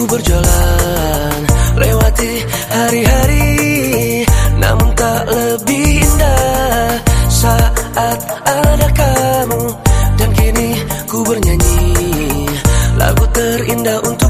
ku berjalan Lewati hari-hari Namun tak lebih indah Saat ada kamu. Dan kini ku bernyanyi Lagu terindah untukmu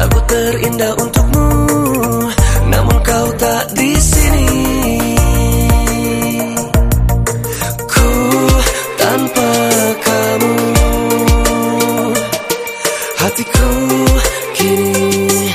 Lagu terindah untukmu Namun kau tak di sini. Ku tanpa kamu Hatiku kini